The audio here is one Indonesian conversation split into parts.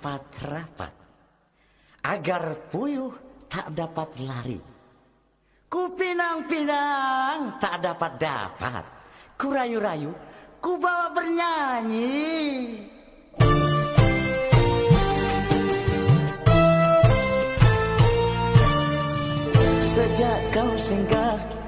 rapat-rapat agar puyuh tak dapat lari. Kupinang-pinang tak dapat dapat. Kurayu-rayu ku bawa bernyanyi. Sejak kau singgah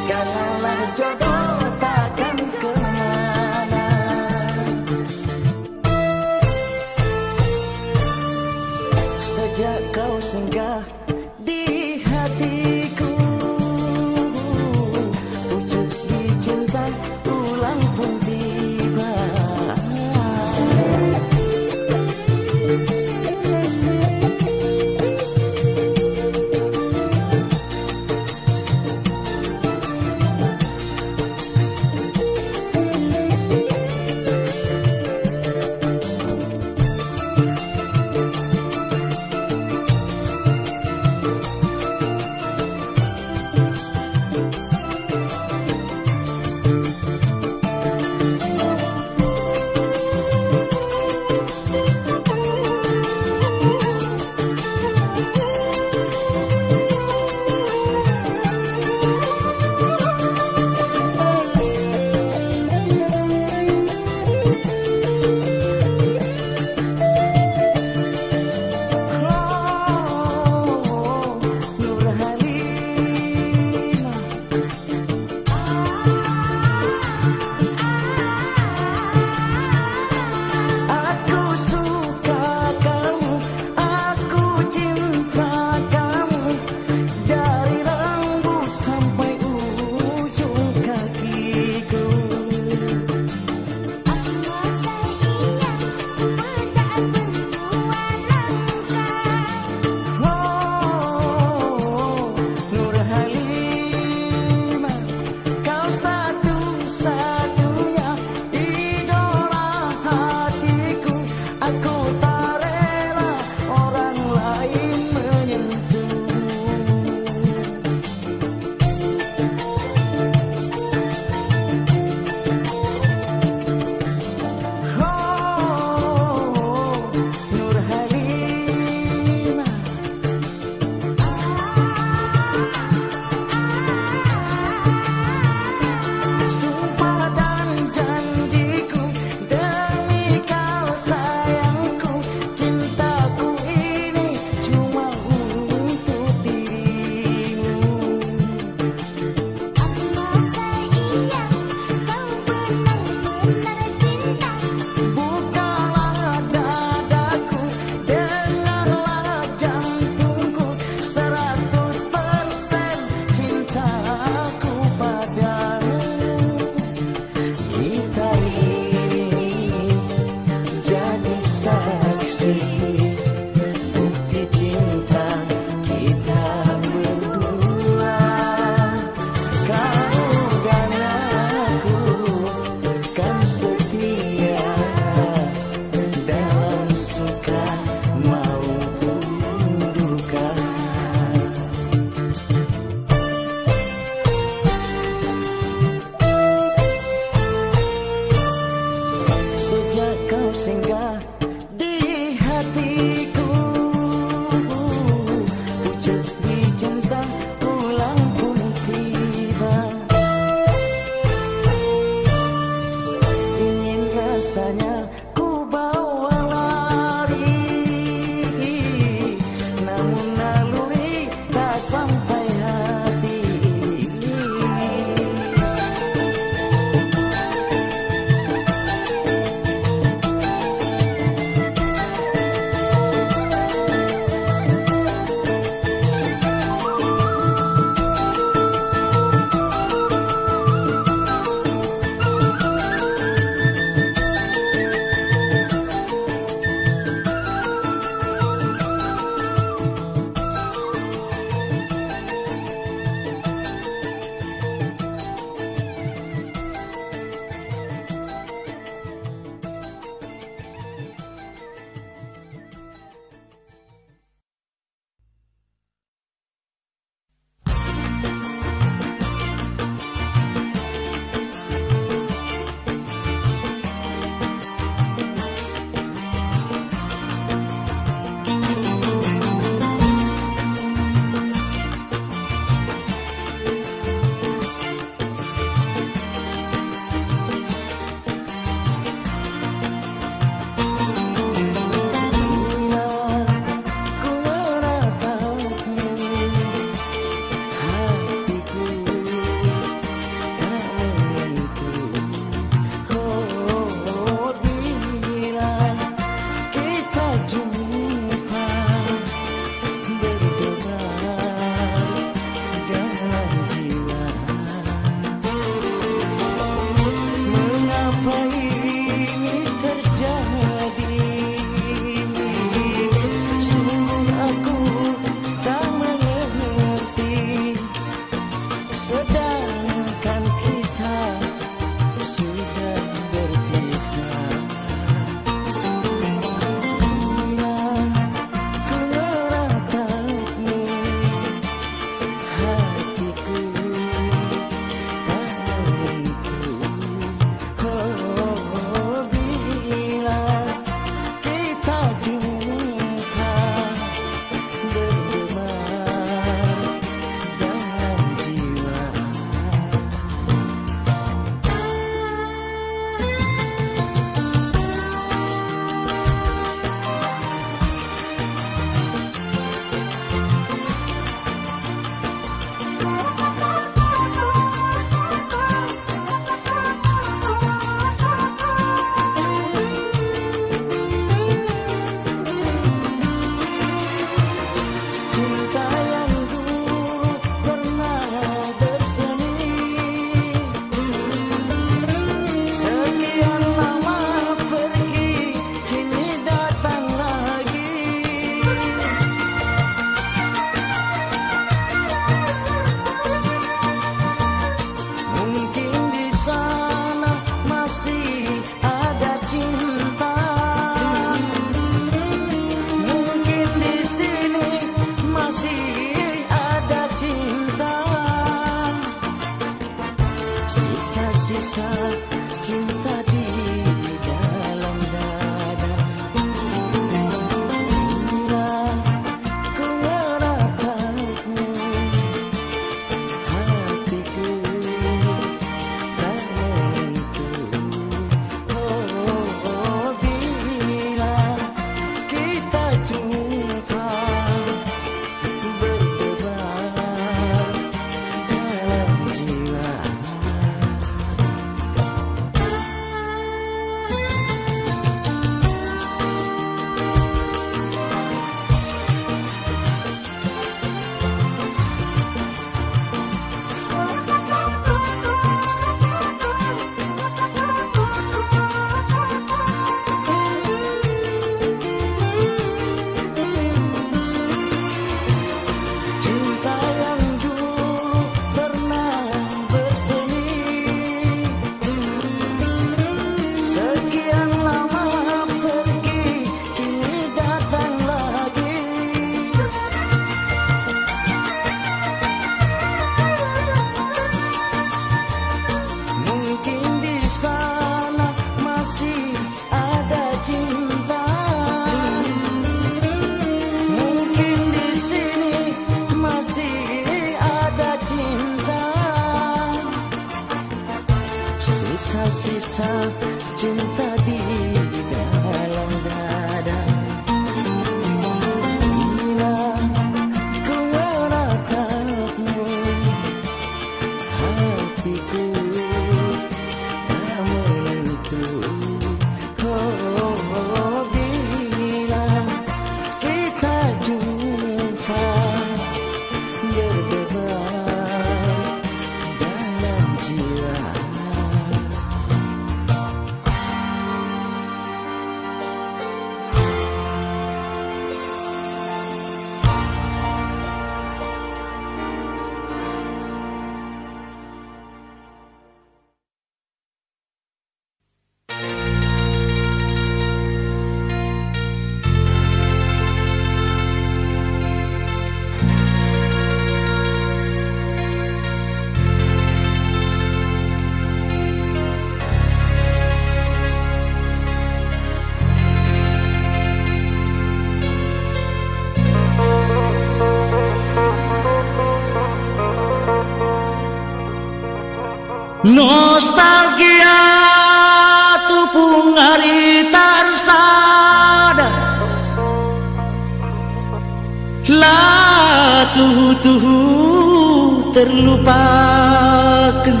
terlupakan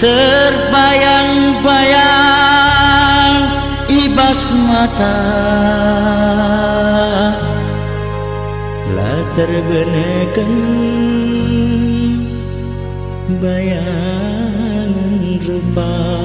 Terbayang-bayang ibas mata. La terbenekan bayangan repandu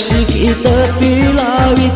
bersik tepi pilawit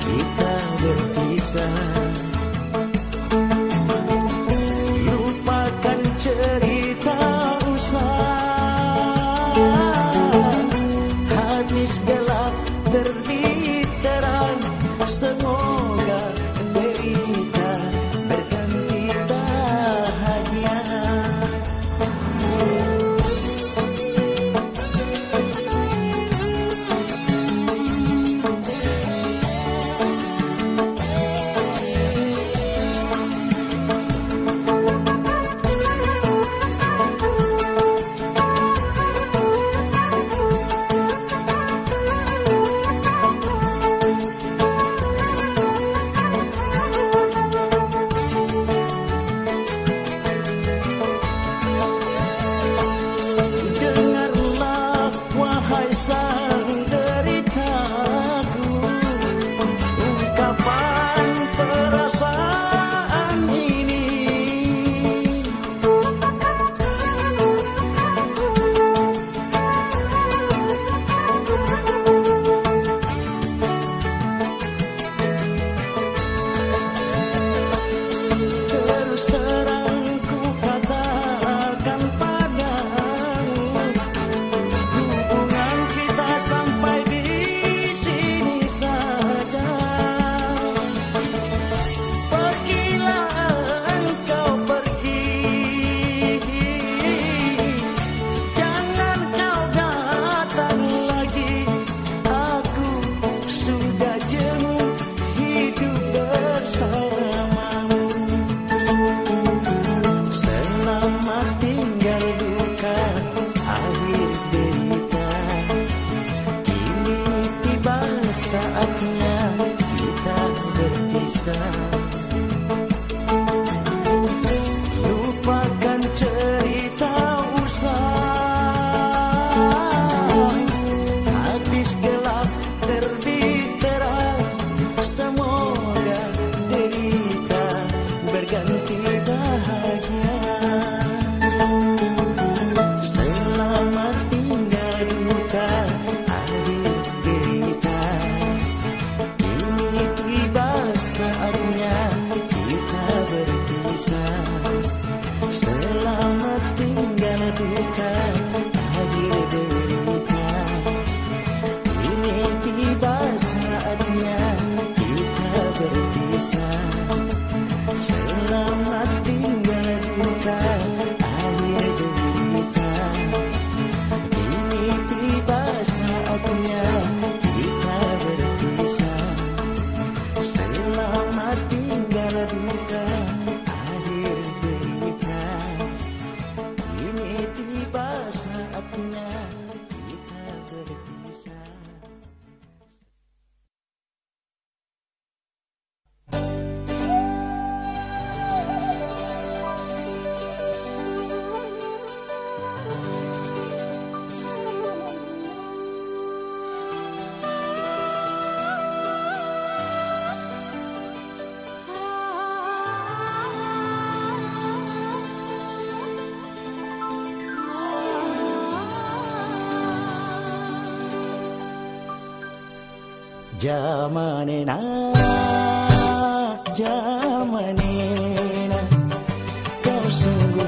kita berpisah time मन जामनेन कु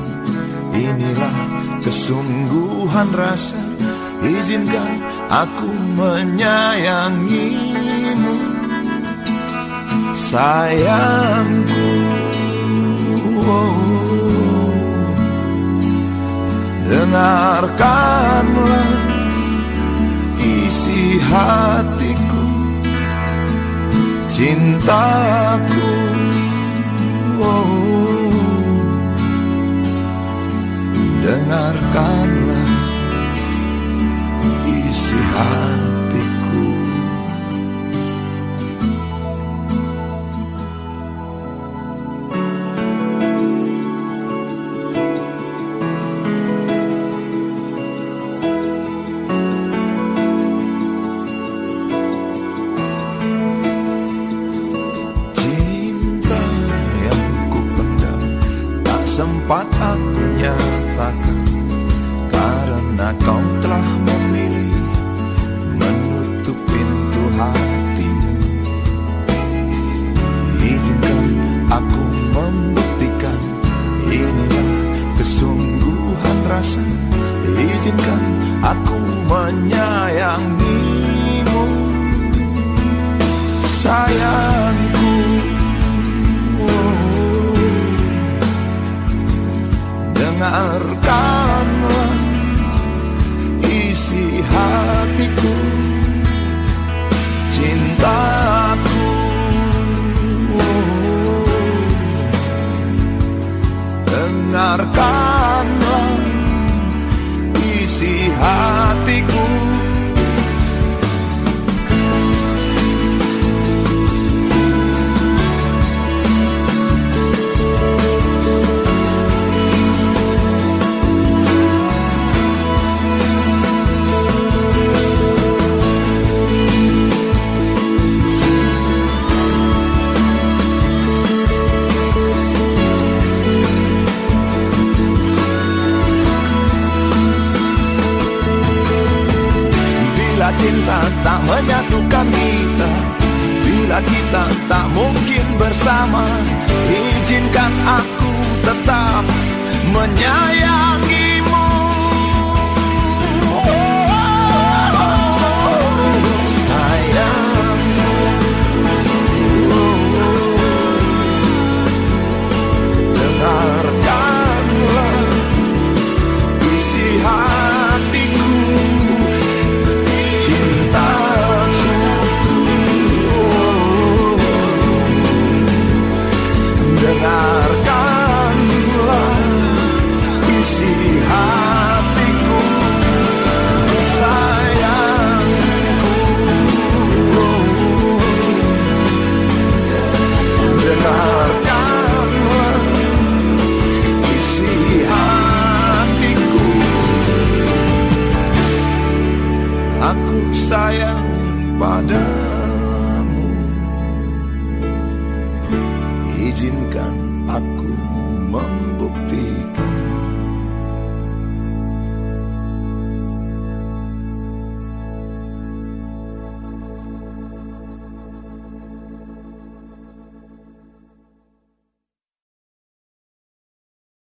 Inilah kesungguhan rasa Izinkan aku menyayangimu Sayangku oh. Dengarkanlah isi hatiku Cintaku oh. dengarkanlah isi hati.